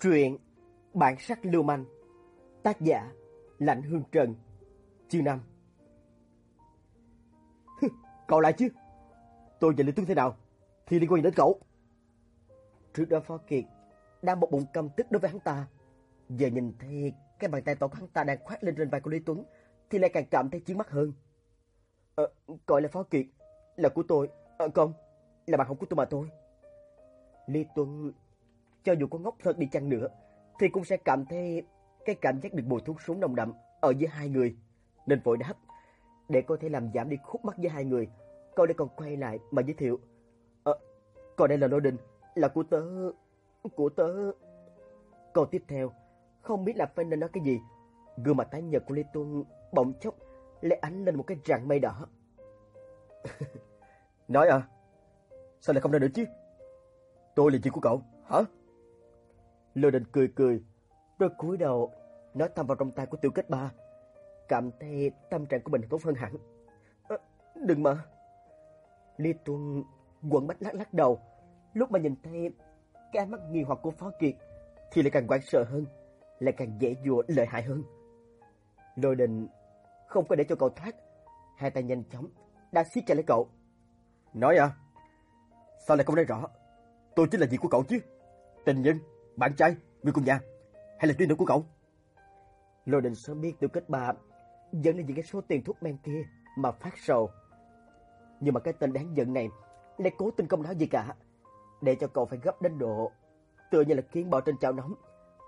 Truyện Bản sắc lưu manh Tác giả Lạnh Hương Trần Chương 5 Cậu lại chứ? Tôi và Lý Tuấn thế nào? Thì liên quan đến cậu? Trước đó Phó Kiệt Đang một bụng căm tức đối với hắn ta. Giờ nhìn thấy cái bàn tay to của hắn ta đang khoát lên trên vai của Lý Tuấn Thì lại càng cảm thấy chiến mắt hơn. À, gọi là Phó Kiệt Là của tôi. À, không Là bạn học của tôi mà thôi. Lý Tuấn cho dù có ngốc thật đi chăng nữa, thì cũng sẽ cảm thấy cái cảm giác được mùi thuốc súng nồng đậm ở giữa hai người. Nên vội đáp, để có thể làm giảm đi khúc mắc giữa hai người, cậu đã còn quay lại mà giới thiệu. Ờ, còn đây là Lô Đình, là của tớ, của tớ. Câu tiếp theo, không biết là phải nên nói cái gì. Gương mặt tái nhợt của Lê Tuân bỗng chốc lại ánh lên một cái rạng mây đỏ. nói à, sao lại không ra được chứ? Tôi là chị của cậu, hả? Lôi Đình cười cười, rồi cúi đầu nói thăm vào trong tay của Tiểu Kết Ba, cảm thấy tâm trạng của mình tốt hơn hẳn. À, đừng mà. Lý Tuân quẩn bách lắc lắc đầu, lúc mà nhìn thấy cái ánh mắt nghi hoặc của Phó Kiệt thì lại càng hoảng sợ hơn, lại càng dễ dùa lợi hại hơn. Lôi đình không có để cho cậu thoát, hai tay nhanh chóng đã siết chặt lấy cậu. Nói à, sao lại không nói rõ? Tôi chính là gì của cậu chứ? Tình nhân bạn trai, người cùng nhà, hay là tuyến nữ của cậu? Lôi đình sớm biết tiêu kết bà dẫn đến những cái số tiền thuốc men kia mà phát sầu. Nhưng mà cái tên đáng giận này lại cố tình không nói gì cả, để cho cậu phải gấp đến độ tựa như là kiến bò trên chảo nóng,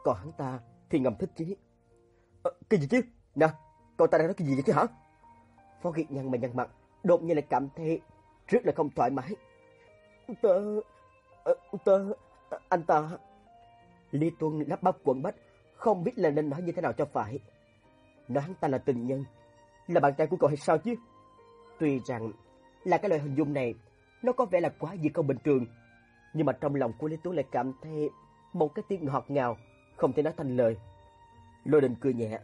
còn hắn ta thì ngầm thích chí. À, cái gì chứ? Nè, cậu ta đang nói cái gì vậy chứ hả? Phó Kiệt nhăn mà nhăn mặt, đột nhiên lại cảm thấy rất là không thoải mái. Tớ, ờ, tớ, anh ta Lý Tuân lắp bắp quẩn bách, không biết là nên nói như thế nào cho phải. Nói hắn ta là tình nhân, là bạn trai của cậu hay sao chứ? Tuy rằng là cái loại hình dung này, nó có vẻ là quá gì không bình thường, nhưng mà trong lòng của Lý Tuấn lại cảm thấy một cái tiếng ngọt ngào, không thể nói thành lời. Lôi đình cười nhẹ,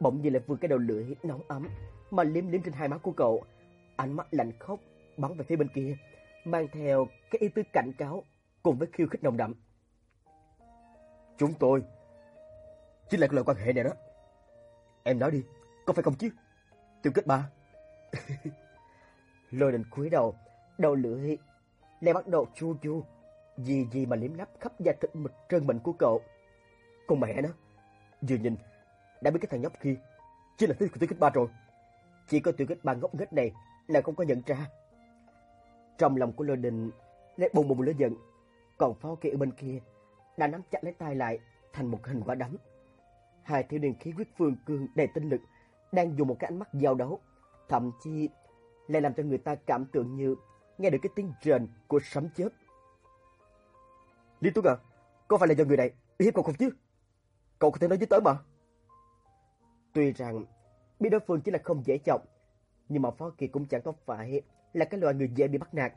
bỗng nhiên lại vươn cái đầu lưỡi nóng ấm mà liếm liếm trên hai má của cậu, ánh mắt lạnh khốc bắn về phía bên kia, mang theo cái ý tứ cảnh cáo cùng với khiêu khích nồng đậm. Chúng tôi chính là cái loại quan hệ này đó. Em nói đi, có phải không chứ? Tiêu kết ba. Lôi đình cúi đầu, đầu lưỡi lại bắt đầu chu chu, gì gì mà liếm lắp khắp da thịt mực trơn mịn của cậu. Con mẹ nó, vừa nhìn đã biết cái thằng nhóc kia chính là thứ của Tiêu kết ba rồi. Chỉ có Tiêu kết ba ngốc nghếch này là không có nhận ra. Trong lòng của Lôi đình lại bùng bùng lửa giận, còn pháo kia ở bên kia đã nắm chặt lấy tay lại thành một hình quả đấm. Hai thiếu niên khí huyết phương cương đầy tinh lực đang dùng một cái ánh mắt giao đấu, thậm chí lại làm cho người ta cảm tưởng như nghe được cái tiếng rền của sấm chớp. Lý Tuấn à, có phải là do người này uy hiếp cậu không chứ? Cậu có thể nói với tớ mà. Tuy rằng biết đối phương chỉ là không dễ chọc, nhưng mà Phó Kỳ cũng chẳng có phải là cái loại người dễ bị bắt nạt.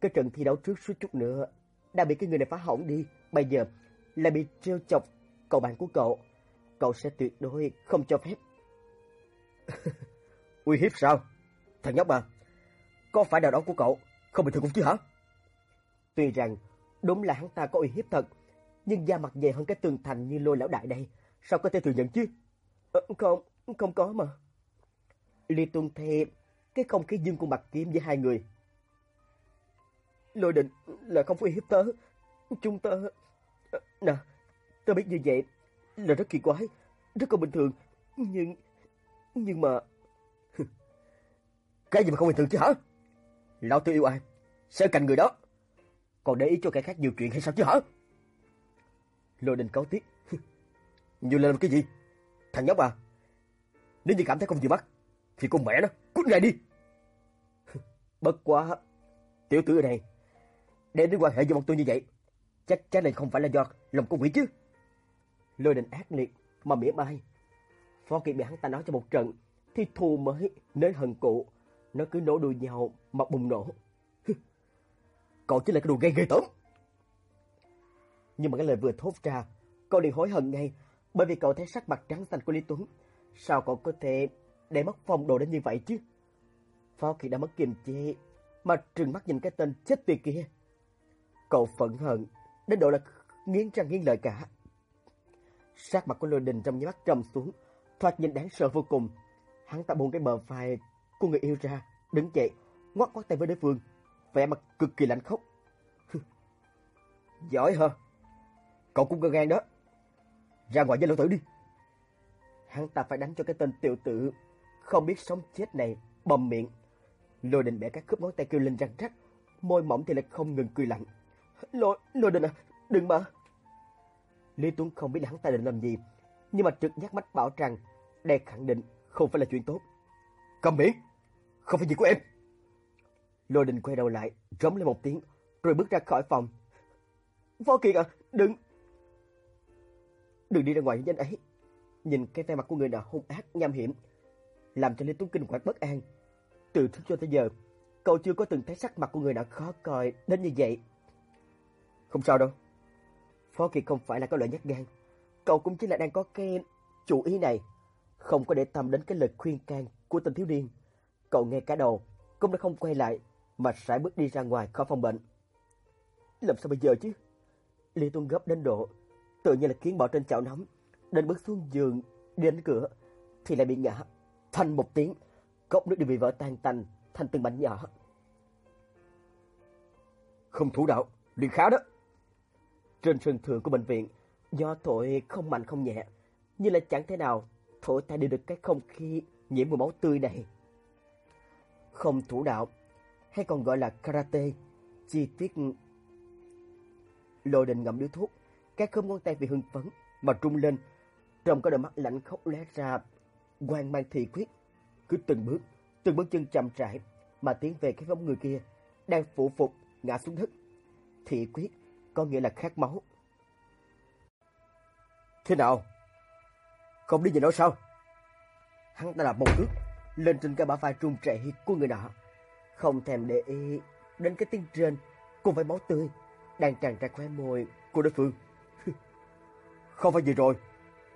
Cái trận thi đấu trước suốt chút nữa đã bị cái người này phá hỏng đi, bây giờ lại bị trêu chọc cậu bạn của cậu, cậu sẽ tuyệt đối không cho phép. Uy hiếp sao? Thằng nhóc à, có phải đào đó của cậu không bình thường cũng chứ hả? Tuy rằng đúng là hắn ta có uy hiếp thật, nhưng da mặt dày hơn cái tường thành như lôi lão đại đây, sao có thể thừa nhận chứ? À, không, không có mà. Ly Tuân thêm cái không khí dương của mặt kiếm với hai người. Lôi định là không có uy hiếp tớ, chúng ta, Nè, ta biết như vậy là rất kỳ quái, rất không bình thường, nhưng... Nhưng mà... Cái gì mà không bình thường chứ hả? Lão tôi yêu ai? Sẽ cạnh người đó. Còn để ý cho kẻ khác nhiều chuyện hay sao chứ hả? Lôi đình cáo tiếc. Nhiều lên cái gì? Thằng nhóc à, nếu như cảm thấy không vừa mắt, thì con mẹ nó, cút ngay đi. Bất quá, tiểu tử này, để đến quan hệ với bọn tôi như vậy, chắc chắn đây không phải là do lòng của quỷ chứ. Lôi đình ác liệt mà mỉa mai. Phó Kiệt bị hắn ta nói cho một trận, thì thù mới nới hận cụ, nó cứ nổ đuôi nhau mà bùng nổ. Cậu chính là cái đồ gây ghê tởm. Nhưng mà cái lời vừa thốt ra, cậu liền hối hận ngay, bởi vì cậu thấy sắc mặt trắng xanh của Lý Tuấn. Sao cậu có thể để mất phong độ đến như vậy chứ? Phó Kiệt đã mất kiềm chế, mà trừng mắt nhìn cái tên chết tiệt kia. Cậu phẫn hận, đến độ là nghiến răng nghiến lợi cả. Sát mặt của Lôi Đình trong nháy mắt trầm xuống, thoạt nhìn đáng sợ vô cùng. Hắn ta buông cái bờ vai của người yêu ra, đứng dậy, ngoắc ngoắc tay với đối phương, vẻ mặt cực kỳ lạnh khốc. Giỏi hả? Cậu cũng cơ gan đó. Ra ngoài với lão tử đi. Hắn ta phải đánh cho cái tên tiểu tử không biết sống chết này bầm miệng. Lôi đình bẻ các khớp ngón tay kêu lên răng rắc, môi mỏng thì lại không ngừng cười lạnh. Lôi, lôi đình à, đừng mà. Lý Tuấn không biết hắn ta định làm gì, nhưng mà trực giác mắt bảo rằng đây khẳng định không phải là chuyện tốt. Cầm miệng, không phải gì của em. Lôi đình quay đầu lại, rống lên một tiếng, rồi bước ra khỏi phòng. Phó Kiệt à, đừng... Đừng đi ra ngoài với anh ấy. Nhìn cái vẻ mặt của người nào hung ác, nham hiểm, làm cho lý Tuấn kinh quản bất an. Từ trước cho tới giờ, cậu chưa có từng thấy sắc mặt của người nào khó coi đến như vậy. Không sao đâu. Phó Kiệt không phải là có loại nhát gan. Cậu cũng chỉ là đang có cái chủ ý này. Không có để tâm đến cái lời khuyên can của tên thiếu niên. Cậu nghe cả đầu, cũng đã không quay lại, mà sải bước đi ra ngoài khỏi phòng bệnh. Làm sao bây giờ chứ? Lý Tuân gấp đến độ, tự nhiên là kiến bỏ trên chảo nóng, định bước xuống giường, đi đến cửa, thì lại bị ngã. Thành một tiếng, cốc nước đều bị vỡ tan tành thành từng mảnh nhỏ. Không thủ đạo, liền khá đó. Trên sân thượng của bệnh viện, do thổi không mạnh không nhẹ, nhưng lại chẳng thể nào thổi ta đi được cái không khí nhiễm mùi máu tươi này. Không thủ đạo, hay còn gọi là karate, chi tiết Lôi đình ngậm điếu thuốc, các khớp ngón tay vì hưng phấn mà trung lên, trong có đôi mắt lạnh khóc lóe ra, quan mang thị quyết, cứ từng bước, từng bước chân chậm rãi mà tiến về cái bóng người kia đang phủ phục ngã xuống đất. Thị quyết có nghĩa là khát máu. Thế nào? Không đi gì nữa sao? Hắn ta là một cước lên trên cái bả vai trung trệ của người nọ, không thèm để ý đến cái tiếng trên cùng với máu tươi đang tràn ra khóe môi của đối phương. Không phải gì rồi,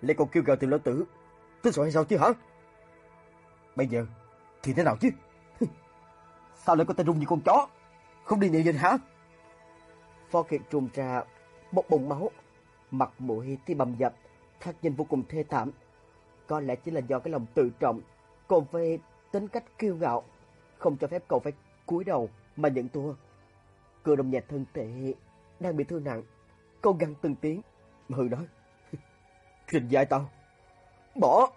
lại còn kêu gào tìm lão tử. Tính sợ hay sao chứ hả? Bây giờ thì thế nào chứ? sao lại có tay rung như con chó? Không đi nhẹ nhàng hả? Phó Kiệt trùm ra một bụng máu, mặt mũi thì bầm dập, thoạt nhìn vô cùng thê thảm. Có lẽ chỉ là do cái lòng tự trọng, còn về tính cách kiêu ngạo, không cho phép cậu phải cúi đầu mà nhận thua. Cử đồng nhẹ thân thể đang bị thương nặng. cậu gằn từng tiếng, hừ nói. Trình dạy tao, bỏ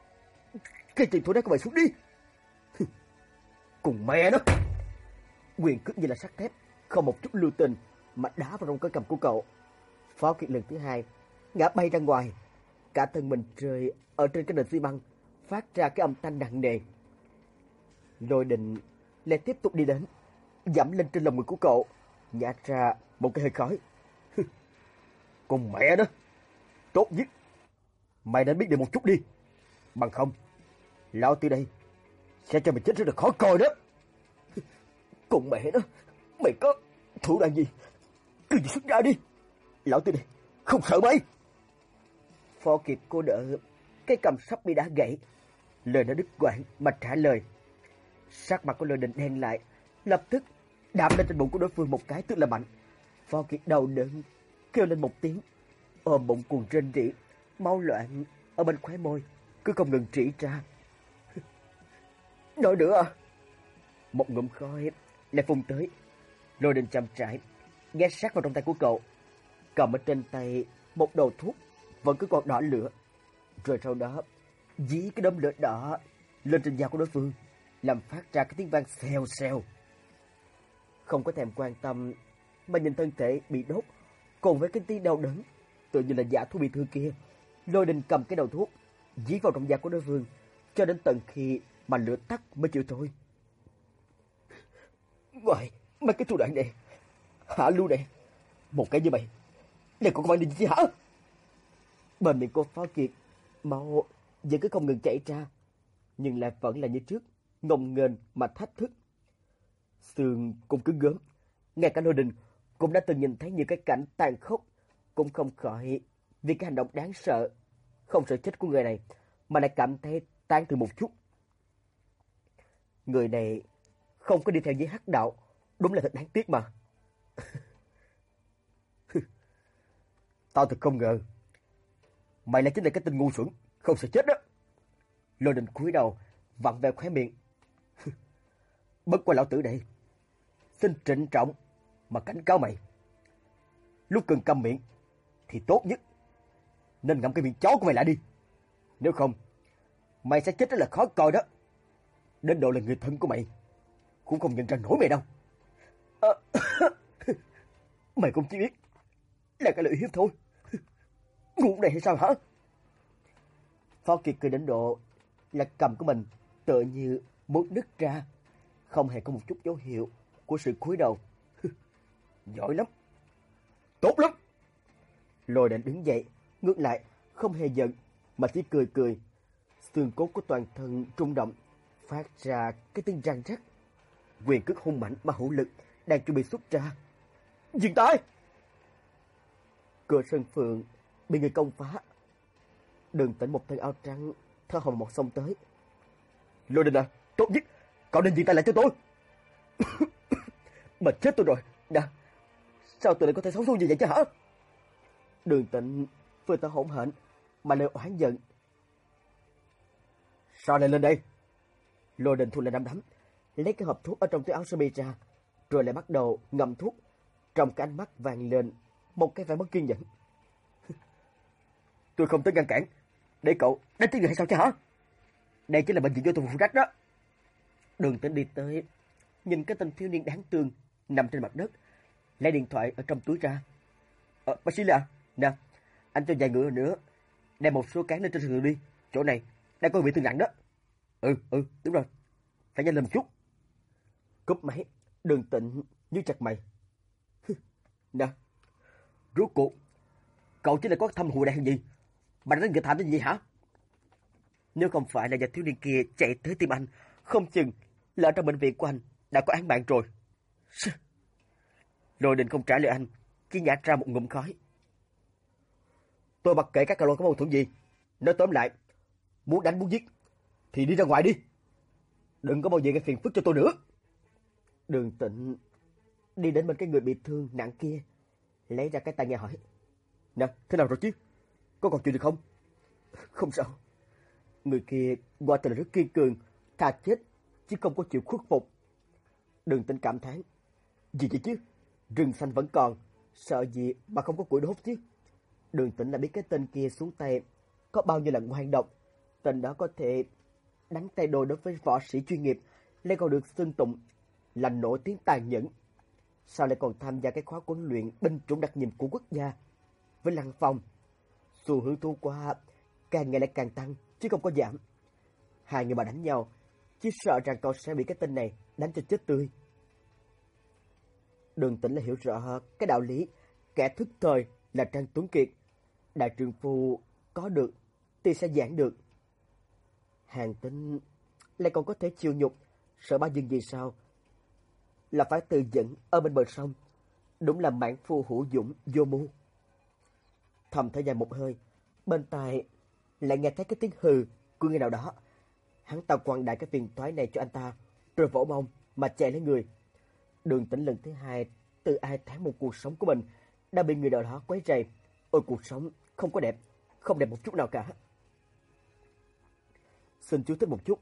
cái tiền thủ đá của mày xuống đi. Cùng mẹ nó. Quyền cước như là sắt thép, không một chút lưu tình mà đá vào trong cái cầm của cậu. Phó Kiệt lần thứ hai, ngã bay ra ngoài. Cả thân mình rơi ở trên cái nền xi măng, phát ra cái âm thanh nặng nề. Lôi định lại tiếp tục đi đến, dẫm lên trên lồng ngực của cậu, nhả ra một cái hơi khói. Cùng mẹ đó. Tốt nhất. Mày nên biết được một chút đi. Bằng không. Lão từ đây. Sẽ cho mày chết rất là khó coi đó. Cùng mẹ đó. Mày có thủ đoạn gì? Cứ đi xuất ra đi. Lão từ này, Không sợ mấy Phó kịp cô đỡ. Cái cầm sắp bị đá gãy. Lời nó đứt quãng mà trả lời. Sắc mặt của lời định đen lại. Lập tức đạp lên trên bụng của đối phương một cái tức là mạnh. Phó Kiệt đầu đớn, kêu lên một tiếng, ôm bụng cuồng trên rỉ, máu loạn ở bên khóe môi, cứ không ngừng trĩ ra. Nói nữa à? Một ngụm khói lại phun tới, lôi đình chậm trải, ghé sát vào trong tay của cậu, cầm ở trên tay một đầu thuốc vẫn cứ còn đỏ lửa. Rồi sau đó, dí cái đốm lửa đỏ lên trên da của đối phương, làm phát ra cái tiếng vang xèo xèo. Không có thèm quan tâm mà nhìn thân thể bị đốt, cùng với cái tiếng đau đớn, tự như là giả thú bị thương kia. Lôi đình cầm cái đầu thuốc, dí vào trong da của đối phương, cho đến tận khi mà lửa tắt mới chịu thôi. Ngoài, mấy cái thủ đoạn này, Hạ lưu này, một cái như mày, này còn có bạn định gì hả? Bên miệng cô Phó Kiệt, máu vẫn cứ không ngừng chảy ra, nhưng lại vẫn là như trước, ngông nghênh mà thách thức. Sương cũng cứ gớm, ngay cả lôi đình cũng đã từng nhìn thấy những cái cảnh tàn khốc, cũng không khỏi vì cái hành động đáng sợ, không sợ chết của người này, mà lại cảm thấy tan từ một chút. Người này không có đi theo giới hắc đạo, đúng là thật đáng tiếc mà. Tao thật không ngờ, Mày lại chính là cái tên ngu xuẩn, không sợ chết đó. Lôi đình cúi đầu, vặn về khóe miệng. Bất qua lão tử đây. Xin trịnh trọng mà cảnh cáo mày. Lúc cần cầm miệng thì tốt nhất nên ngậm cái miệng chó của mày lại đi. Nếu không, mày sẽ chết rất là khó coi đó. Đến độ là người thân của mày cũng không nhận ra nổi mày đâu. À, mày cũng chỉ biết là cái lợi hiếp thôi. Ngu này hay sao hả? Phó Kiệt cười đến độ là cầm của mình tựa như muốn đứt ra, không hề có một chút dấu hiệu của sự cúi đầu. Giỏi lắm. Tốt lắm. Lôi định đứng dậy, ngược lại, không hề giận, mà chỉ cười cười. Xương cốt của toàn thân trung động, phát ra cái tiếng răng rắc. Quyền cước hung mạnh mà hữu lực đang chuẩn bị xuất ra. Dừng tay! Cửa sân phượng bị người công phá. Đường tỉnh một thân áo trắng, thơ hồng một sông tới. Lôi đình à, tốt nhất, cậu nên dừng tay lại cho tôi. mà chết tôi rồi, nè, sao tôi lại có thể sống xuống như vậy chứ hả? Đường tịnh vừa thở hổn hển mà lại oán giận. Sao lại lên đây? Lôi đình thu lại đám đấm, lấy cái hộp thuốc ở trong túi áo sơ mi ra, rồi lại bắt đầu ngậm thuốc. Trong cái ánh mắt vàng lên một cái vẻ mất kiên nhẫn. Tôi không tới ngăn cản, để cậu đánh tiếng người hay sao chứ hả? Đây chính là bệnh viện do tôi phụ trách đó. Đường tỉnh đi tới, nhìn cái tên thiếu niên đáng thương nằm trên mặt đất, lấy điện thoại ở trong túi ra. Ờ, bác sĩ là, nè, dạ. anh cho vài người nữa, đem một số cán lên trên giường đi, chỗ này đang có bị thương nặng đó. Ừ, ừ, đúng rồi, phải nhanh lên một chút. Cúp máy, đường tịnh như chặt mày nè, rốt cuộc, cậu chỉ là có thâm hụi đại gì, mà đánh người thảm như vậy hả? Nếu không phải là nhà thiếu niên kia chạy tới tìm anh, không chừng là ở trong bệnh viện của anh đã có án mạng rồi. Lôi định không trả lời anh, chỉ nhả ra một ngụm khói. Tôi mặc kệ các cậu có mâu thuẫn gì. Nói tóm lại, muốn đánh muốn giết, thì đi ra ngoài đi. Đừng có bao giờ gây phiền phức cho tôi nữa. Đường tịnh đi đến bên cái người bị thương nặng kia, lấy ra cái tai nghe hỏi. Nè, thế nào rồi chứ? Có còn chuyện gì không? Không sao. Người kia qua thật là rất kiên cường, thà chết, chứ không có chịu khuất phục. Đường tịnh cảm thán. Gì vậy chứ? Rừng xanh vẫn còn, sợ gì mà không có củi đốt chứ? Đường tỉnh đã biết cái tên kia xuống tay có bao nhiêu là ngoan độc. Tên đó có thể đánh tay đôi đối với võ sĩ chuyên nghiệp, lại còn được xưng tụng là nổi tiếng tàn nhẫn. Sao lại còn tham gia cái khóa huấn luyện binh chủng đặc nhiệm của quốc gia? Với Lăng Phong, xu hướng thu qua càng ngày lại càng tăng, chứ không có giảm. Hai người mà đánh nhau, chỉ sợ rằng cậu sẽ bị cái tên này đánh cho chết tươi. Đường tĩnh là hiểu rõ cái đạo lý, kẻ thức thời là Trang Tuấn Kiệt. Đại trường phu có được thì sẽ giảng được. Hàng tính lại còn có thể chịu nhục, sợ ba dừng gì sao? Là phải từ dẫn ở bên bờ sông. Đúng là mãn phu hữu dũng vô mưu. Thầm thở dài một hơi, bên tai lại nghe thấy cái tiếng hừ của người nào đó. Hắn ta quăng đại cái phiền toái này cho anh ta, rồi vỗ mông mà chạy lấy người. Đường tĩnh lần thứ hai từ ai tháng một cuộc sống của mình đã bị người nào đó quấy rầy. Ôi cuộc sống không có đẹp, không đẹp một chút nào cả. Xin chú thích một chút,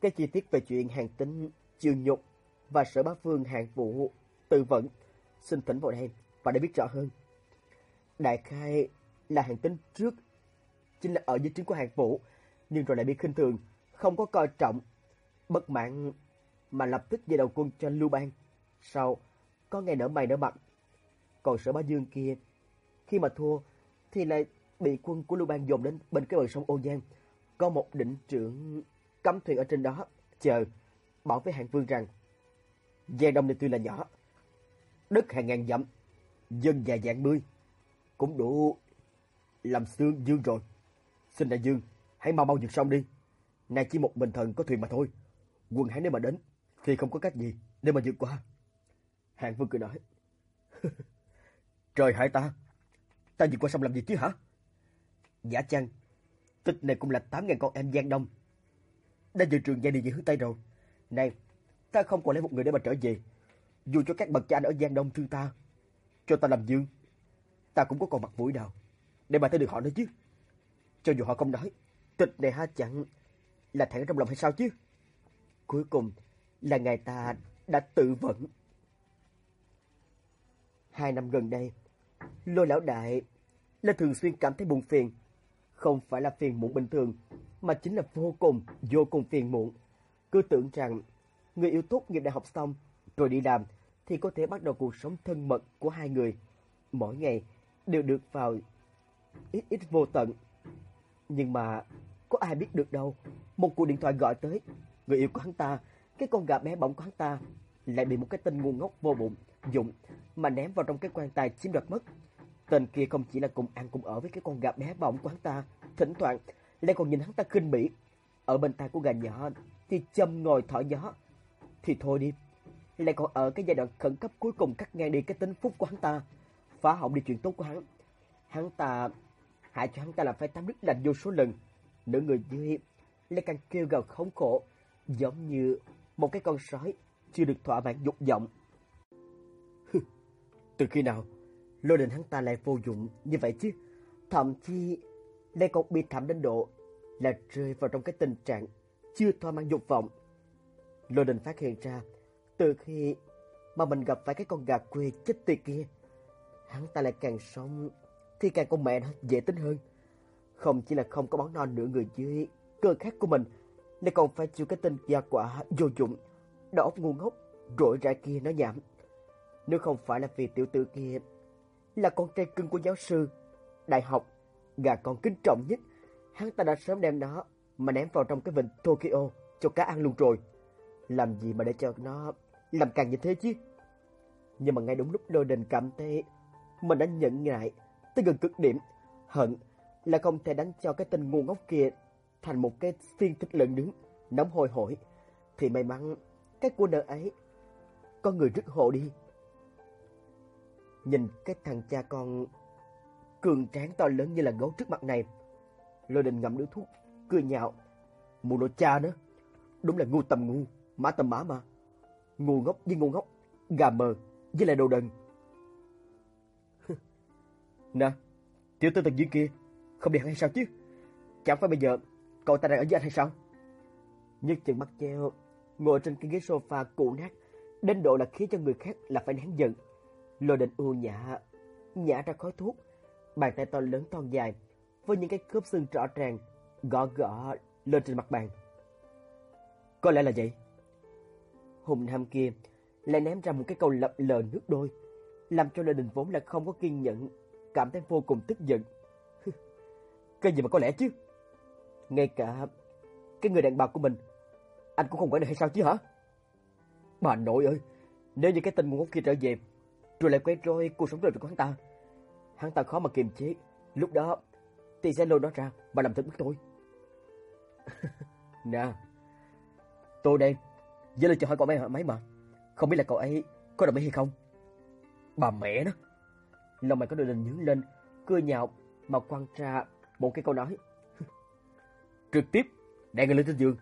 cái chi tiết về chuyện hàng tính chiều nhục và sở bá phương hàng vụ tư vấn xin thỉnh vào đây và để biết rõ hơn. Đại khai là hàng tính trước chính là ở dưới trướng của hàng vũ nhưng rồi lại bị khinh thường, không có coi trọng, bất mãn mà lập tức về đầu quân cho Lưu Bang. Sau, có ngày nở mày nở mặt. Còn sở bá dương kia, khi mà thua thì lại bị quân của Lưu Bang dồn đến bên cái bờ sông Ô Giang. Có một định trưởng cắm thuyền ở trên đó, chờ, bảo với hạng vương rằng Giang Đông này tuy là nhỏ, đất hàng ngàn dặm, dân già dạng mươi, cũng đủ làm xương dương rồi. Xin đại dương, hãy mau mau vượt sông đi. Này chỉ một bình thần có thuyền mà thôi. Quân hãy nếu mà đến, thì không có cách gì để mà vượt qua. Hạng Vương cười nói. Trời hại ta, ta vượt qua sông làm gì chứ hả? Giả chăng, tích này cũng là 8.000 con em Giang Đông. Đã dự trường gia đi về hướng Tây rồi. Này, ta không còn lấy một người để mà trở về. Dù cho các bậc cha anh ở Giang Đông thương ta, cho ta làm dương, ta cũng có còn mặt mũi nào để mà thấy được họ nữa chứ. cho dù họ không nói, tịch này ha chẳng là thẹn trong lòng hay sao chứ? Cuối cùng là ngày ta đã tự vẫn. Hai năm gần đây, lôi lão đại là thường xuyên cảm thấy buồn phiền. Không phải là phiền muộn bình thường, mà chính là vô cùng, vô cùng phiền muộn. Cứ tưởng rằng người yêu tốt nghiệp đại học xong rồi đi làm thì có thể bắt đầu cuộc sống thân mật của hai người. Mỗi ngày đều được vào ít ít vô tận. Nhưng mà có ai biết được đâu, một cuộc điện thoại gọi tới, người yêu của hắn ta, cái con gà bé bỏng của hắn ta lại bị một cái tên ngu ngốc vô bụng dụng mà ném vào trong cái quan tài chiếm đoạt mất. Tên kia không chỉ là cùng ăn cùng ở với cái con gà bé bỏng của hắn ta, thỉnh thoảng lại còn nhìn hắn ta khinh bỉ. Ở bên tai của gà nhỏ thì châm ngồi thở gió. Thì thôi đi, lại còn ở cái giai đoạn khẩn cấp cuối cùng cắt ngang đi cái tính phúc của hắn ta, phá hỏng đi chuyện tốt của hắn. Hắn ta hại cho hắn ta làm phải tắm nước lạnh vô số lần. Nữ người dưới lại càng kêu gào khốn khổ, giống như một cái con sói chưa được thỏa mãn dục vọng. Từ khi nào lôi đình hắn ta lại vô dụng như vậy chứ? Thậm chí lại còn bị thảm đến độ là rơi vào trong cái tình trạng chưa thỏa mãn dục vọng. Lôi đình phát hiện ra từ khi mà mình gặp phải cái con gà quê chết tiệt kia, hắn ta lại càng sống thì càng con mẹ nó dễ tính hơn. Không chỉ là không có bón non nửa người dưới cơ khác của mình, lại còn phải chịu cái tên gia quả vô dụng, đầu óc ngu ngốc, rỗi ra kia nó nhảm. Nếu không phải là vì tiểu tử kia là con trai cưng của giáo sư, đại học, gà con kính trọng nhất, hắn ta đã sớm đem nó mà ném vào trong cái vịnh Tokyo cho cá ăn luôn rồi. Làm gì mà để cho nó làm càng như thế chứ? Nhưng mà ngay đúng lúc lôi đình cảm thấy mình đã nhận ngại tới gần cực điểm, hận là không thể đánh cho cái tên ngu ngốc kia thành một cái phiên thịt lợn nướng nóng hôi hổi thì may mắn cái cô nợ ấy có người rứt hộ đi. Nhìn cái thằng cha con cường tráng to lớn như là gấu trước mặt này, Lôi Đình ngậm điếu thuốc, cười nhạo, mù nội cha nữa, đúng là ngu tầm ngu, mã tâm mã mà. Ngu ngốc với ngu ngốc, gà mờ với lại đồ đần. nè, tiểu tư tần duyên kia, không đẹp hay sao chứ? Chẳng phải bây giờ cậu ta đang ở với anh hay sao? Nhất chừng mắt treo, ngồi trên cái ghế sofa cũ nát, đến độ là khiến cho người khác là phải nén giận. Lôi đình u nhã, nhả ra khói thuốc, bàn tay to lớn thon dài, với những cái khớp xương rõ ràng, gõ gõ lên trên mặt bàn. Có lẽ là vậy. Hùng Nam kia lại ném ra một cái câu lập lờ nước đôi, làm cho Lê Đình vốn là không có kiên nhẫn, cảm thấy vô cùng tức giận. cái gì mà có lẽ chứ? Ngay cả cái người đàn bà của mình, anh cũng không quản được hay sao chứ hả? Bà nội ơi, nếu như cái tên ngu ngốc kia trở về, rồi lại quay rối cuộc sống đời của hắn ta, hắn ta khó mà kiềm chế, lúc đó thì sẽ lôi nó ra và làm thịt bức tôi. nè, tôi đây, Giờ là cho hỏi cậu mấy mấy mà, không biết là cậu ấy có đồng ý hay không? Bà mẹ nó, lòng mày có đôi đình nhướng lên, cười nhạo mà quăng ra một cái câu nói. Trực tiếp đè người lên trên giường,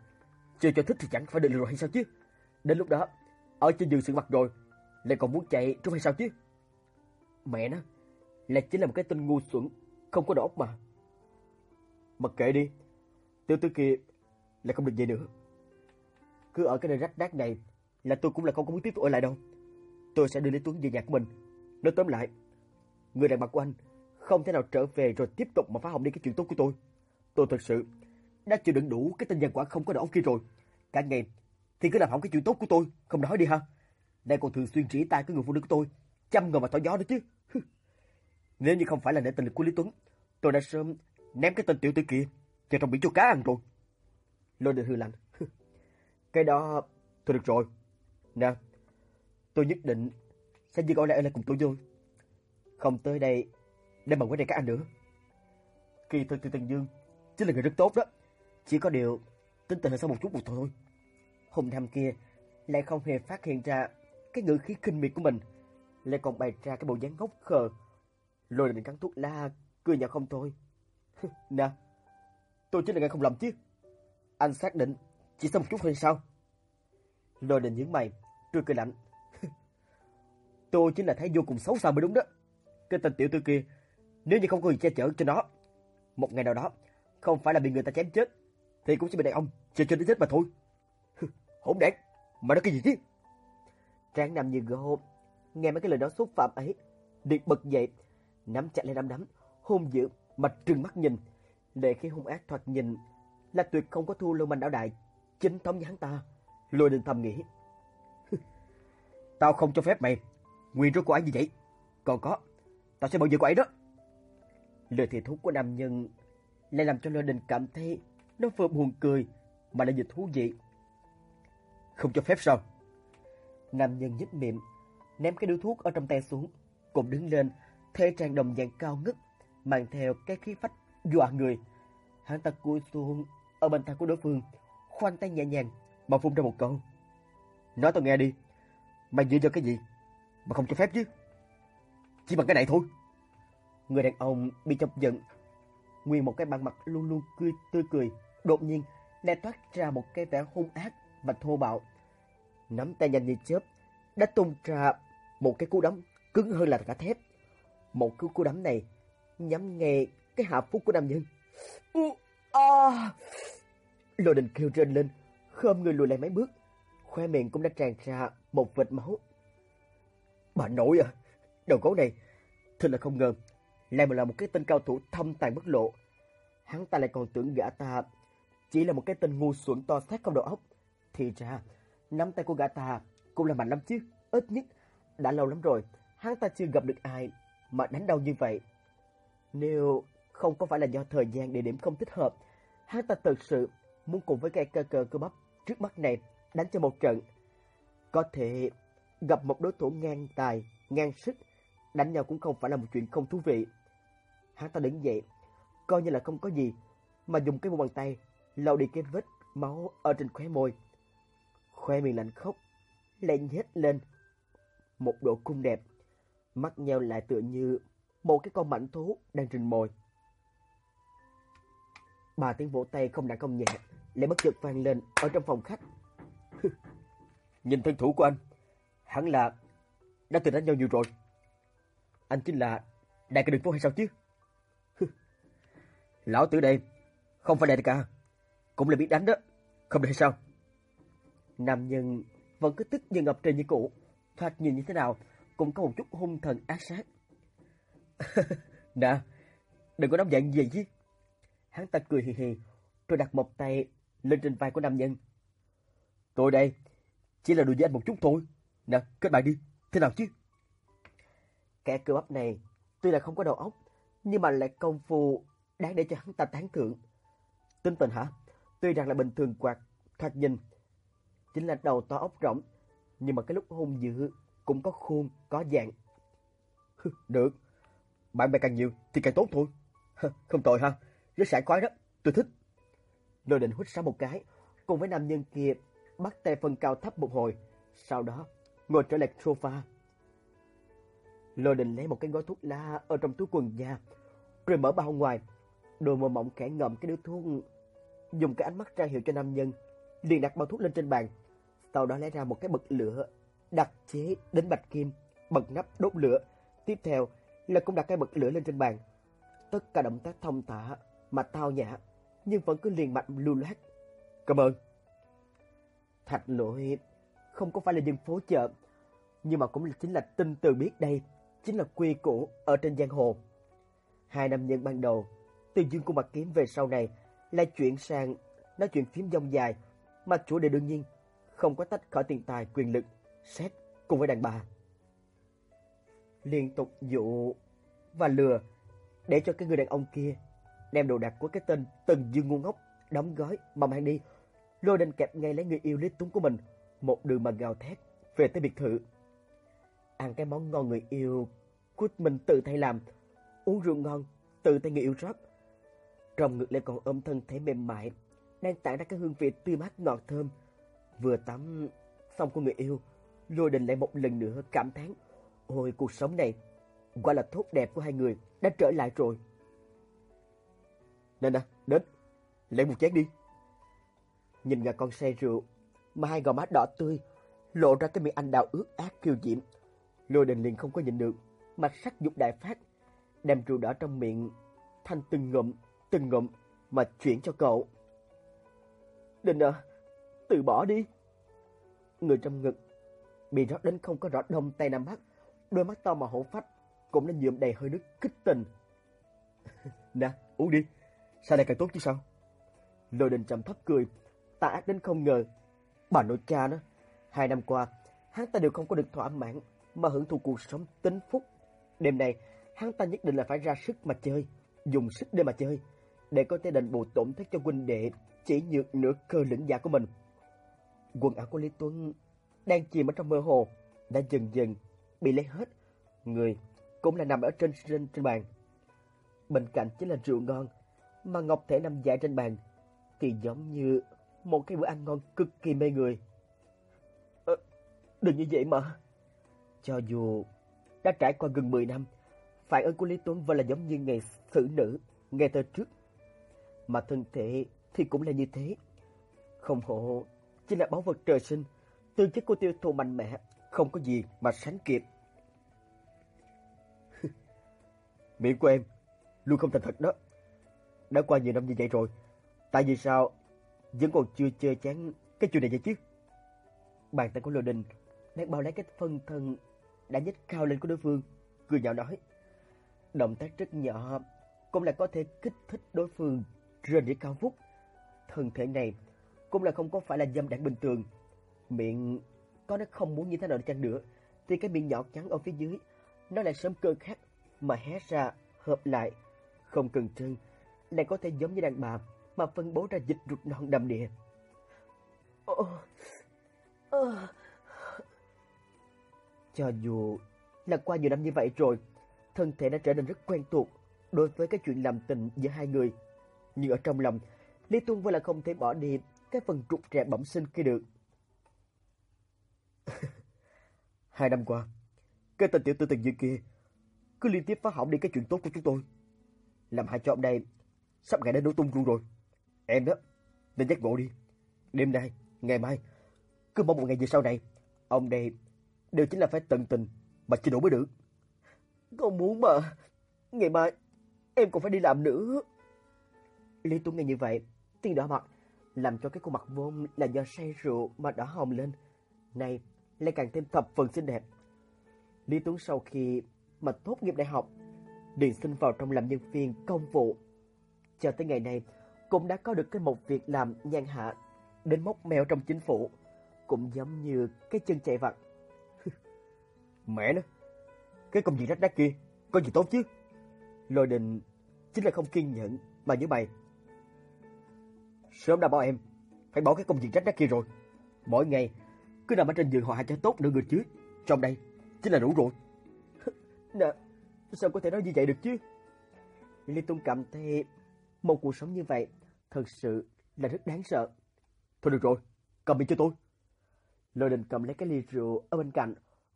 chơi cho thích thì chẳng phải định rồi hay sao chứ? Đến lúc đó, ở trên giường sự mặt rồi, lại còn muốn chạy trốn hay sao chứ? Mẹ nó, là chính là một cái tên ngu xuẩn, không có đầu óc mà. Mặc kệ đi, tiêu tư kia lại không được vậy nữa. Cứ ở cái nơi rách nát này là tôi cũng là không có muốn tiếp tục ở lại đâu. Tôi sẽ đưa Lý Tuấn về nhà của mình. Nói tóm lại, người đàn bà của anh không thể nào trở về rồi tiếp tục mà phá hỏng đi cái chuyện tốt của tôi. Tôi thật sự đã chịu đựng đủ cái tên nhân quả không có đầu óc kia rồi. Cả ngày thì cứ làm hỏng cái chuyện tốt của tôi, không nói đi ha. Đây còn thường xuyên chỉ tay cái người phụ nữ của tôi, chăm ngồi mà thổi gió nữa chứ. Nếu như không phải là nể tình lực của Lý Tuấn, tôi đã sớm ném cái tên tiểu tử kia vào trong biển cho cá ăn rồi. Lôi đình hư lạnh. Cái đó, thôi được rồi. Nè, tôi nhất định sẽ giữ cậu lại ở lại cùng tôi vui. Không tới đây để mà quấy rầy các anh nữa. Kỳ thực từ Tần Dương chính là người rất tốt đó. Chỉ có điều tính tình hơi sao một chút một thôi. Hùng Nam kia lại không hề phát hiện ra cái ngữ khí khinh miệt của mình, lại còn bày ra cái bộ dáng ngốc khờ. Lôi định cắn thuốc la, cười nhạo không thôi. nè, tôi chính là người không lầm chứ. Anh xác định chỉ sau một chút thôi sao? Lôi định nhướng mày, rồi cười lạnh. tôi chính là thấy vô cùng xấu xa mới đúng đó. Cái tên tiểu tử kia, nếu như không có gì che chở cho nó, một ngày nào đó, không phải là bị người ta chém chết, thì cũng chỉ bị đàn ông chơi chơi đến chết mà thôi. Hỗn đản, mà nói cái gì chứ? Tráng nằm như gỗ, nghe mấy cái lời đó xúc phạm ấy, liền bật dậy, nắm chặt lấy nắm đấm, hôn dữ, mặt trừng mắt nhìn. Lệ khi hung ác thoạt nhìn là tuyệt không có thua lưu manh đảo đại, chính thống như hắn ta. Lôi đình thầm nghĩ. Tao không cho phép mày nguyên rốt cô ấy như vậy. Còn có, tao sẽ bảo vệ cô ấy đó. Lời thị thú của nam nhân lại làm cho Lôi Đình cảm thấy nó vừa buồn cười mà lại dịch thú vị. Không cho phép sao? Nam nhân nhếch miệng, ném cái điếu thuốc ở trong tay xuống, cùng đứng lên, thê trang đồng dạng cao ngất, mang theo cái khí phách dọa người. Hắn ta cúi xuống ở bên tai của đối phương, khoanh tay nhẹ nhàng mà phun ra một câu. Nói tao nghe đi, mày dựa vào cái gì mà không cho phép chứ? Chỉ bằng cái này thôi. Người đàn ông bị chọc giận, nguyên một cái bằng mặt luôn luôn cười tươi cười, đột nhiên lại thoát ra một cái vẻ hung ác và thô bạo. Nắm tay nhanh như chớp, đã tung ra một cái cú đấm cứng hơn là cả thép. Một cú cú đấm này nhắm ngay cái hạ phúc của nam nhân. U, à. Lôi đình kêu trên lên, khom người lùi lại mấy bước, khoe miệng cũng đã tràn ra một vệt máu. Bà nội à, đầu gấu này, thật là không ngờ, lại mà là một cái tên cao thủ thâm tàn bất lộ. Hắn ta lại còn tưởng gã ta chỉ là một cái tên ngu xuẩn to xác không đầu óc. Thì ra, nắm tay của gã ta cũng là mạnh lắm chứ, ít nhất đã lâu lắm rồi, hắn ta chưa gặp được ai mà đánh đau như vậy. Nếu không có phải là do thời gian địa điểm không thích hợp, hắn ta thực sự muốn cùng với cái cơ cơ cơ bắp trước mắt này đánh cho một trận. Có thể gặp một đối thủ ngang tài, ngang sức, đánh nhau cũng không phải là một chuyện không thú vị. Hắn ta đứng dậy, coi như là không có gì, mà dùng cái mu bàn tay lau đi cái vết máu ở trên khóe môi. Khóe miệng lạnh khóc, lại nhếch lên. Một độ cung đẹp, mắt nheo lại tựa như một cái con mảnh thú đang rình mồi. Ba tiếng vỗ tay không nặng không nhẹ, lại bất chợt vang lên ở trong phòng khách. Nhìn thân thủ của anh, hẳn là đã từng đánh nhau nhiều rồi. Anh chính là đại ca đường phố hay sao chứ? Lão tử đây, không phải đại ca, cũng là biết đánh đó, không được hay sao? Nam nhân vẫn cứ tức như ngập trời như cũ, thoạt nhìn như thế nào cũng có một chút hung thần ác sát. nè, đừng có nóng giận gì chứ. Hắn ta cười hì hì, rồi đặt một tay lên trên vai của nam nhân. Tôi đây, chỉ là đùa với anh một chút thôi. Nè, kết bạn đi, thế nào chứ? Kẻ cơ bắp này, tuy là không có đầu óc, nhưng mà lại công phu đáng để cho hắn ta tán thưởng. Tin tình hả? Tuy rằng là bình thường quạt, thoạt nhìn, chính là đầu to óc rỗng, nhưng mà cái lúc hung dữ cũng có khuôn, có dạng. Được, bạn bè càng nhiều thì càng tốt thôi. Không tội ha, rất sảng khoái đó, tôi thích. Lôi định hút sáo một cái, cùng với nam nhân kia bắt tay phân cao thấp một hồi, sau đó ngồi trở lại sofa. Lôi định lấy một cái gói thuốc lá ở trong túi quần da, rồi mở bao ngoài, đôi môi mỏng khẽ ngậm cái điếu thuốc, dùng cái ánh mắt ra hiệu cho nam nhân, liền đặt bao thuốc lên trên bàn, sau đó lấy ra một cái bật lửa, đặt chế đến bạch kim, bật nắp đốt lửa, tiếp theo là cũng đặt cái bật lửa lên trên bàn. Tất cả động tác thông thả mà tao nhã, nhưng vẫn cứ liền mạch lưu loát. Cảm ơn. Thạch lỗi không có phải là dân phố chợ, nhưng mà cũng là chính là tin từ biết đây, chính là quy củ ở trên giang hồ. Hai nam nhân ban đầu, từ dương của mặt kiếm về sau này, lại chuyển sang nói chuyện phím dông dài, mà chủ đề đương nhiên không có tách khỏi tiền tài, quyền lực, xét cùng với đàn bà. Liên tục dụ và lừa để cho cái người đàn ông kia đem đồ đạc của cái tên Tần Dương ngu ngốc đóng gói mà mang đi, lôi đành kẹp ngay lấy người yêu lý túng của mình, một đường mà gào thét về tới biệt thự. Ăn cái món ngon người yêu của mình tự tay làm, uống rượu ngon tự tay người yêu rót. Trong ngực lại còn ôm thân thể mềm mại, đang tản ra cái hương vị tươi mát ngọt thơm. Vừa tắm xong của người yêu, lôi đình lại một lần nữa cảm thán, ôi cuộc sống này quả là tốt đẹp của hai người đã trở lại rồi. Nè nè, đến, lấy một chén đi. Nhìn ngà con say rượu, mà hai gò má đỏ tươi, lộ ra cái miệng anh đào ướt ác kiêu diễm. Lôi đình liền không có nhịn được, mà sắc dục đại phát, đem rượu đỏ trong miệng, thanh từng ngụm, từng ngụm, mà chuyển cho cậu. Đình à, từ bỏ đi. Người trong ngực bị rót đến không có rõ đông tay nam mắt, đôi mắt to mà hổ phách cũng đã nhuộm đầy hơi nước kích tình. nè, uống đi, sao lại càng tốt chứ sao? Lôi đình trầm thấp cười, ta ác đến không ngờ. Bà nội cha nó, hai năm qua, hắn ta đều không có được thỏa mãn mà hưởng thụ cuộc sống tính phúc. Đêm nay, hắn ta nhất định là phải ra sức mà chơi, dùng sức để mà chơi, để có thể đền bù tổn thất cho huynh đệ chỉ nhược nửa cơ lĩnh giả của mình. Quần áo của Lý Tuấn đang chìm ở trong mơ hồ, đã dần dần bị lấy hết. Người cũng là nằm ở trên trên, trên bàn. Bên cạnh chính là rượu ngon, mà ngọc thể nằm dài trên bàn thì giống như một cái bữa ăn ngon cực kỳ mê người. À, đừng như vậy mà. Cho dù đã trải qua gần 10 năm, phản ứng của Lý Tuấn vẫn là giống như ngày xử nữ, ngày thời trước. Mà thân thể thì cũng là như thế. Không hộ, chỉ là báu vật trời sinh, tư chất của tiêu thụ mạnh mẽ, không có gì mà sánh kịp. Miệng của em luôn không thành thật đó. Đã qua nhiều năm như vậy rồi, tại vì sao vẫn còn chưa chơi chán cái chuyện này vậy chứ? Bàn tay của Lô Đình đang bao lấy cái phân thân đã nhích cao lên của đối phương, cười nhạo nói. Động tác rất nhỏ, cũng là có thể kích thích đối phương rên rỉ cao vút. Thân thể này cũng là không có phải là dâm đảng bình thường. Miệng có nó không muốn như thế nào chăng nữa, thì cái miệng nhỏ trắng ở phía dưới, nó lại sớm cơ khát mà hé ra, hợp lại, không cần chân lại có thể giống như đàn bà mà phân bố ra dịch ruột non đầm đìa. Oh, oh. Cho dù là qua nhiều năm như vậy rồi, thân thể đã trở nên rất quen thuộc đối với cái chuyện làm tình giữa hai người. Nhưng ở trong lòng, Lý Tuân vẫn là không thể bỏ đi cái phần trục trẻ bẩm sinh kia được. hai năm qua, cái tên tiểu tư tình như kia cứ liên tiếp phá hỏng đi cái chuyện tốt của chúng tôi. Làm hai cho ông đây sắp ngày đến nổ tung luôn rồi. Em đó, nên giác ngộ đi. Đêm nay, ngày mai, cứ mong một ngày về sau này, ông đây đều chính là phải tận tình mà chỉ đủ mới được. con muốn mà, ngày mai em còn phải đi làm nữa. Lý Tuấn nghe như vậy, tiên đỏ mặt, làm cho cái khuôn mặt vốn là do say rượu mà đỏ hồng lên. Này, lại càng thêm thập phần xinh đẹp. Lý Tuấn sau khi mà tốt nghiệp đại học, điền xin vào trong làm nhân viên công vụ. Cho tới ngày này, cũng đã có được cái một việc làm nhan hạ, đến móc mèo trong chính phủ, cũng giống như cái chân chạy vặt. Mẹ nó, cái công việc rách nát kia, có gì tốt chứ? Lôi đình chính là không kiên nhẫn mà như mày. Sớm đã bảo em, phải bỏ cái công việc rách nát kia rồi. Mỗi ngày, cứ nằm ở trên giường họ hai cho tốt nửa người chứ. Trong đây, chính là đủ rồi. Nè, sao có thể nói như vậy được chứ? Lý Tung cảm thấy một cuộc sống như vậy thật sự là rất đáng sợ. Thôi được rồi, cầm đi cho tôi. Lôi đình cầm lấy cái ly rượu ở bên cạnh,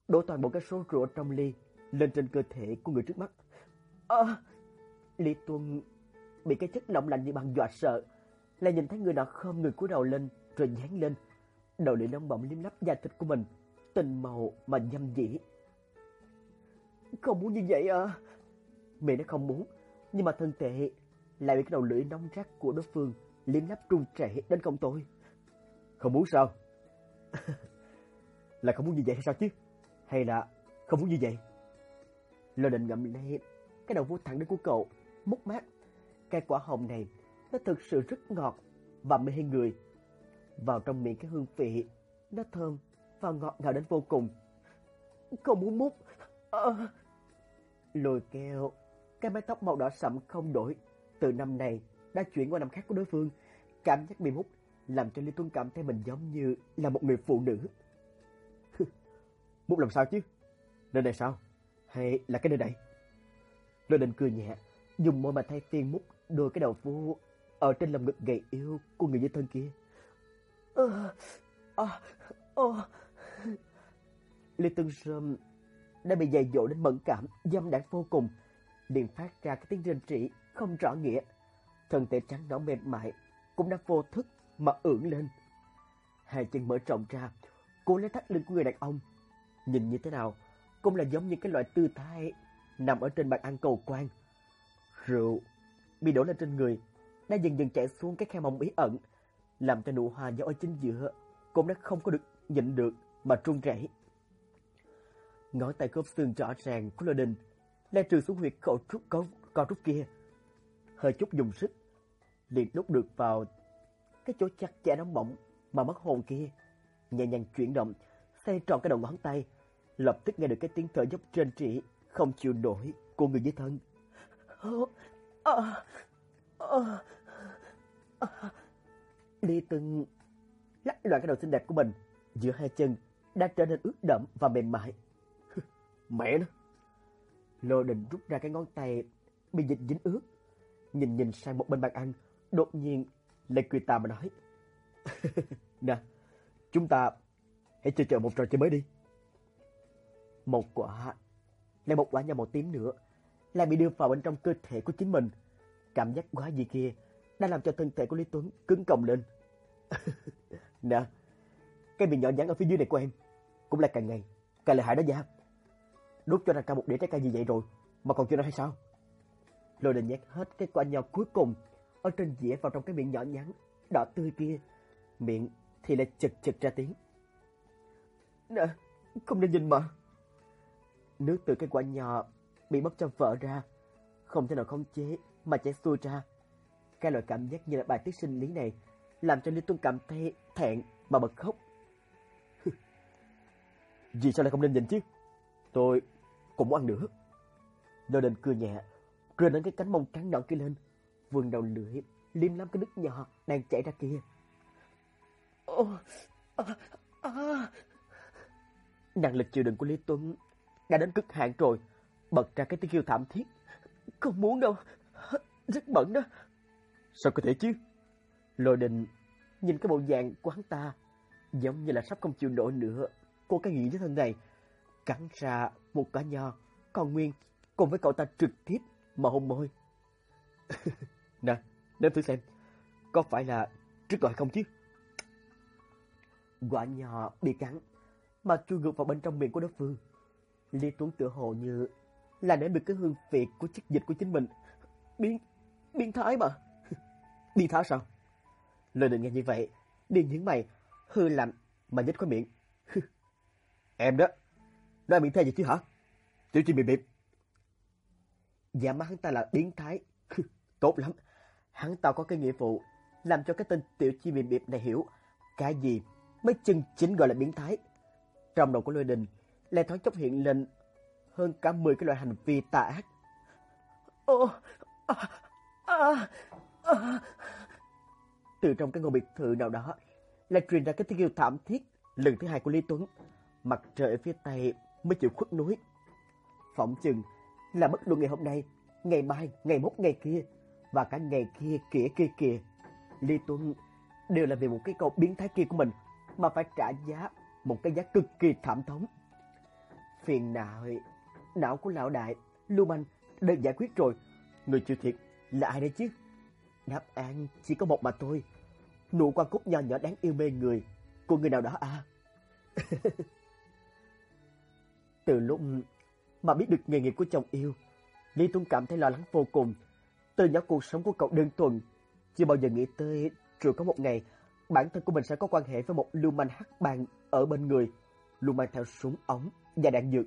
đổ toàn bộ cái số rượu trong ly lên trên cơ thể của người trước mắt. À, Lý Tuân bị cái chất lỏng lạnh như băng dọa sợ, lại nhìn thấy người đó khom người cúi đầu lên rồi dán lên, đầu lưỡi nóng bỏng liếm lắp da thịt của mình, tình màu mà nhâm dĩ. Không muốn như vậy à? Mẹ nó không muốn, nhưng mà thân thể lại bị cái đầu lưỡi nóng rát của đối phương liếm lắp trung trẻ đến công tôi. Không muốn sao? là không muốn như vậy hay sao chứ? Hay là không muốn như vậy? Lô định ngậm lên cái đầu vô thẳng đến của cậu, mút mát. Cái quả hồng này nó thực sự rất ngọt và mê người. Vào trong miệng cái hương vị, nó thơm và ngọt ngào đến vô cùng. Không muốn mút. À... Ờ. Lôi keo, cái mái tóc màu đỏ sậm không đổi. Từ năm này đã chuyển qua năm khác của đối phương. Cảm giác bị hút làm cho Lý Tuấn cảm thấy mình giống như là một người phụ nữ. mút làm sao chứ? Nơi này sao? Hay là cái nơi này? Lôi đình cười nhẹ, dùng môi mà thay phiên mút đôi cái đầu vô ở trên lồng ngực gầy yếu của người dưới thân kia. À, à, à. Lê Tân Sâm đã bị dày dỗ đến mẫn cảm, dâm đảng vô cùng, liền phát ra cái tiếng rên rỉ không rõ nghĩa. Thân thể trắng nõn mềm mại cũng đã vô thức mà ưỡn lên. Hai chân mở rộng ra, cô lấy thắt lưng của người đàn ông. Nhìn như thế nào, cũng là giống như cái loại tư thái nằm ở trên bàn ăn cầu quan. Rượu bị đổ lên trên người, đã dần dần chảy xuống cái khe mông bí ẩn, làm cho nụ hoa gió ở chính giữa cũng đã không có được nhịn được mà trung rẩy. Ngón tay khớp xương rõ ràng của Lôi Đình lại trừ xuống huyệt khẩu trúc co, co trúc kia. Hơi chút dùng sức, liền đúc được vào cái chỗ chặt chẽ nóng bỏng mà mất hồn kia. Nhẹ nhàng chuyển động, xoay tròn cái đầu ngón tay, lập tức nghe được cái tiếng thở dốc trên trĩ, không chịu nổi của người dưới thân. Ờ, ờ, ờ, Đi Từng lắc loạn cái đầu xinh đẹp của mình, giữa hai chân đã trở nên ướt đẫm và mềm mại. Mẹ nó! Lô định rút ra cái ngón tay bị dịch dính ướt, nhìn nhìn sang một bên bàn ăn, đột nhiên lại cười tà mà nói. Nè, chúng ta hãy chơi chờ một trò chơi mới đi. Một quả, lại một quả nhà màu tím nữa, lại bị đưa vào bên trong cơ thể của chính mình. Cảm giác quá gì kia đã làm cho thân thể của Lý Tuấn cứng còng lên. nè, cái miệng nhỏ nhắn ở phía dưới này của em cũng là càng ngày càng lợi hại đó nha. Đút cho ra cả một đĩa trái cây như vậy rồi mà còn chưa nói hay sao? Lôi định nhét hết cái quả nho cuối cùng ở trên dĩa vào trong cái miệng nhỏ nhắn đỏ tươi kia. Miệng thì lại chật chật ra tiếng. Nè, không nên nhìn mà. Nước từ cái quả nho bị bốc cho vỡ ra, không thể nào khống chế mà chảy xuôi ra. Cái loại cảm giác như là bài tiết sinh lý này làm cho Lý Tuân cảm thấy thẹn mà bật khóc. Vì sao lại không nên nhìn chứ? Tôi cũng muốn ăn nữa. Lôi đình cười nhẹ, rồi nâng cái cánh mông trắng nõn kia lên, vươn đầu lưỡi, liếm lăm cái nước nhỏ đang chảy ra kia. Ô, à, à. Năng lực chịu đựng của Lý Tuấn đã đến cực hạn rồi, bật ra cái tiếng kêu thảm thiết. Không muốn đâu, rất bẩn đó. Sao có thể chứ? Lôi đình nhìn cái bộ dạng của hắn ta, giống như là sắp không chịu nổi nữa. Cô cái nghĩ với thân này, cắn ra một quả nho, còn Nguyên cùng với cậu ta trực tiếp mà hôn môi. nè, nếm thử xem, có phải là trước gọi không chứ? Quả nhỏ bị cắn, mà chui ngược vào bên trong miệng của đối phương. Lý Tuấn tựa hồ như là để được cái hương vị của chất dịch của chính mình. Biến, biến thái mà. biến thái sao? Lời định nghe như vậy, điên những mày, hư lạnh mà nhếch khóe miệng. em đó, nói miệng thay gì chứ hả? Tiểu chi bị bịp. Dạ mà hắn ta là biến thái. Tốt lắm. Hắn ta có cái nghĩa vụ làm cho cái tên tiểu chi miệng bịp này hiểu cái gì mới chân chính gọi là biến thái. Trong đầu của Lôi Đình lại thoáng chốc hiện lên hơn cả 10 cái loại hành vi tà ác. Ô, à, à, à. Từ trong cái ngôi biệt thự nào đó lại truyền ra cái tiếng kêu thảm thiết lần thứ hai của Lý Tuấn. Mặt trời ở phía tây mới chịu khuất núi. Phỏng chừng là bất luận ngày hôm nay, ngày mai, ngày mốt ngày kia và cả ngày kia kia kia kia. Lý Tuấn đều là vì một cái câu biến thái kia của mình mà phải trả giá một cái giá cực kỳ thảm thống. Phiền não, não của lão đại, Lưu Manh đã giải quyết rồi. Người chịu thiệt là ai đây chứ? Đáp án chỉ có một mà thôi. Nụ quan cúc nhỏ nhỏ đáng yêu mê người của người nào đó à. Từ lúc mà biết được nghề nghiệp của chồng yêu, Lý Tuấn cảm thấy lo lắng vô cùng. Từ nhỏ cuộc sống của cậu đơn thuần, chưa bao giờ nghĩ tới rồi có một ngày bản thân của mình sẽ có quan hệ với một lưu manh hắc bang ở bên người, luôn mang theo súng ống và đạn dược.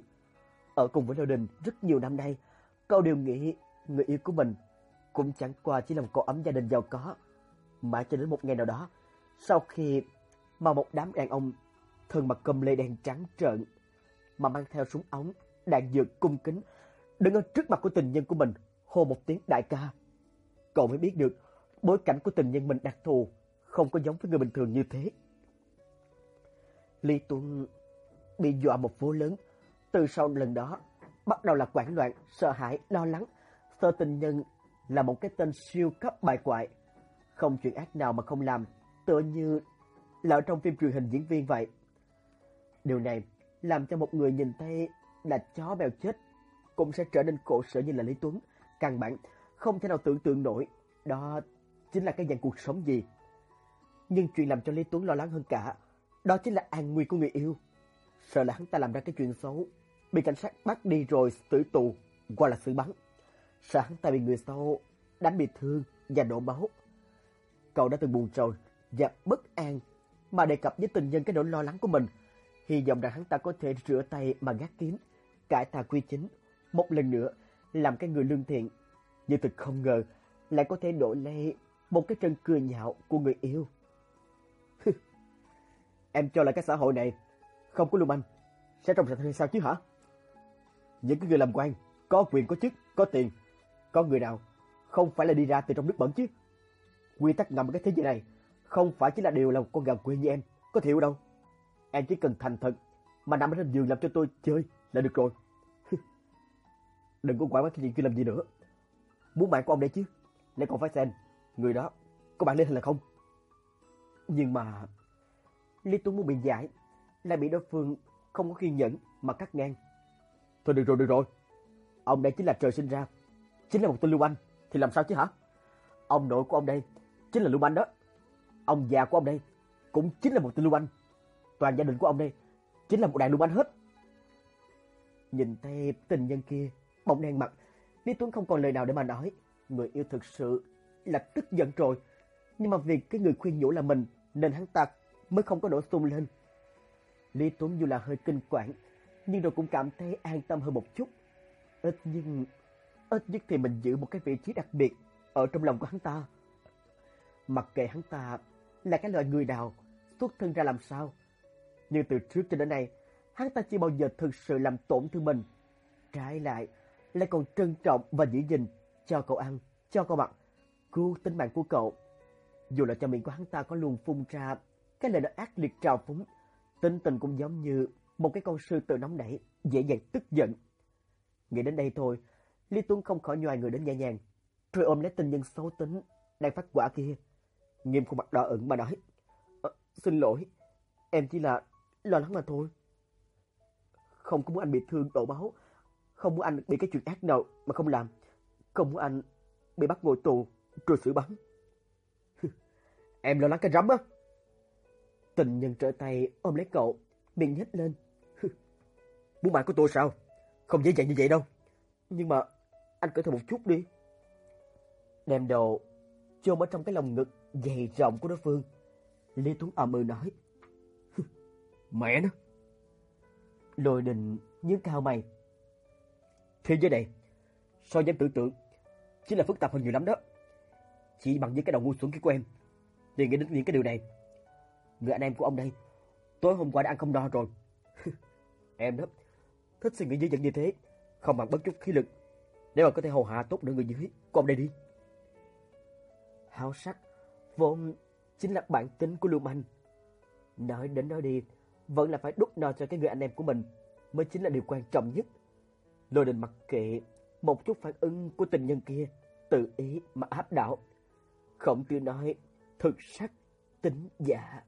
Ở cùng với Lô Đình rất nhiều năm nay, cậu đều nghĩ người yêu của mình cũng chẳng qua chỉ là một cậu ấm gia đình giàu có. Mãi cho đến một ngày nào đó, sau khi mà một đám đàn ông thân mặc cơm lê đen trắng trợn mà mang theo súng ống, đạn dược cung kính đứng ở trước mặt của tình nhân của mình hô một tiếng đại ca. Cậu mới biết được bối cảnh của tình nhân mình đặc thù không có giống với người bình thường như thế. Lý Tuấn bị dọa một vố lớn. Từ sau lần đó, bắt đầu là quảng loạn, sợ hãi, lo lắng. Sợ tình nhân là một cái tên siêu cấp bài quại. Không chuyện ác nào mà không làm, tựa như là ở trong phim truyền hình diễn viên vậy. Điều này làm cho một người nhìn thấy là chó mèo chết cũng sẽ trở nên khổ sở như là Lý Tuấn. Căn bản không thể nào tưởng tượng nổi đó chính là cái dạng cuộc sống gì. Nhưng chuyện làm cho Lý Tuấn lo lắng hơn cả, đó chính là an nguy của người yêu. Sợ là hắn ta làm ra cái chuyện xấu, bị cảnh sát bắt đi rồi tử tù, hoặc là xử bắn. Sợ hắn ta bị người xấu đánh bị thương và đổ máu. cậu đã từng buồn trầu và bất an mà đề cập với tình nhân cái nỗi lo lắng của mình, hy vọng rằng hắn ta có thể rửa tay mà gác kiếm, cải tà quy chính, một lần nữa làm cái người lương thiện. Nhưng thực không ngờ lại có thể đổi lấy một cái chân cười nhạo của người yêu. em cho là cái xã hội này không có lưu manh sẽ trong sạch hay sao chứ hả? Những cái người làm quan có quyền có chức, có tiền, có người nào không phải là đi ra từ trong nước bẩn chứ? Quy tắc ngầm cái thế giới này không phải chỉ là điều là một con gà quê như em, có hiểu đâu. Em chỉ cần thành thật mà nằm ở trên giường làm cho tôi chơi là được rồi. Đừng có quản cái chuyện kia làm gì nữa. Muốn mạng của ông đây chứ, lại còn phải xem người đó có bạn lên hay là không. Nhưng mà Lý Tuấn muốn biện giải, lại bị đối phương không có kiên nhẫn mà cắt ngang. Thôi được rồi, được rồi. Ông đây chính là trời sinh ra, chính là một tên lưu anh, thì làm sao chứ hả? Ông nội của ông đây chính là lưu anh đó. Ông già của ông đây cũng chính là một tên lưu anh. Toàn gia đình của ông đây chính là một đàn lưu anh hết. Nhìn thấy tình nhân kia bỗng đen mặt, Lý Tuấn không còn lời nào để mà nói. Người yêu thực sự là tức giận rồi. Nhưng mà vì cái người khuyên nhủ là mình nên hắn ta mới không có nổ sung lên. Lý Tuấn dù là hơi kinh quản, nhưng rồi cũng cảm thấy an tâm hơn một chút. Ít nhưng, ít nhất thì mình giữ một cái vị trí đặc biệt ở trong lòng của hắn ta. Mặc kệ hắn ta là cái loại người nào, xuất thân ra làm sao. Nhưng từ trước cho đến nay, hắn ta chưa bao giờ thực sự làm tổn thương mình. Trái lại, lại còn trân trọng và giữ gìn cho cậu ăn, cho cậu mặc, cứu tính mạng của cậu. Dù là cho miệng của hắn ta có luôn phun ra cái lời nói ác liệt trào phúng, tính tình cũng giống như một cái con sư tử nóng nảy, dễ dàng tức giận. Nghĩ đến đây thôi, Lý Tuấn không khỏi nhòi người đến nhẹ nhàng, rồi ôm lấy tình nhân xấu tính đang phát quả kia. Nghiêm khuôn mặt đỏ ửng mà nói, à, xin lỗi, em chỉ là lo lắng mà thôi. Không có muốn anh bị thương đổ máu, không muốn anh bị cái chuyện ác nào mà không làm, không muốn anh bị bắt ngồi tù rồi xử bắn. em lo lắng cái rắm á. Tình nhân trở tay ôm lấy cậu, miệng nhếch lên. Muốn mạng của tôi sao? Không dễ dàng như vậy đâu. Nhưng mà anh cẩn thận một chút đi. Đem đầu chôn ở trong cái lòng ngực dày rộng của đối phương. Lê Tuấn ầm ừ nói. Mẹ nó. Lôi đình nhướng cao mày. Thế giới này, so với em tưởng tượng, chính là phức tạp hơn nhiều lắm đó. Chỉ bằng với cái đầu ngu xuẩn kia của em, thì nghĩ đến những cái điều này. Người anh em của ông đây, tối hôm qua đã ăn không no rồi. em đó, thích suy nghĩ dữ dằn như thế, không bằng bất chút khí lực, để mà có thể hầu hạ tốt nữa người dưới của ông đây đi. Háo sắc, vốn chính là bản tính của Lưu Manh. Nói đến nói đi, vẫn là phải đút no cho cái người anh em của mình, mới chính là điều quan trọng nhất. Lôi đình mặc kệ một chút phản ứng của tình nhân kia, tự ý mà áp đảo. Không tiêu nói, thực sắc, tính giả.